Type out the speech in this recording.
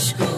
school.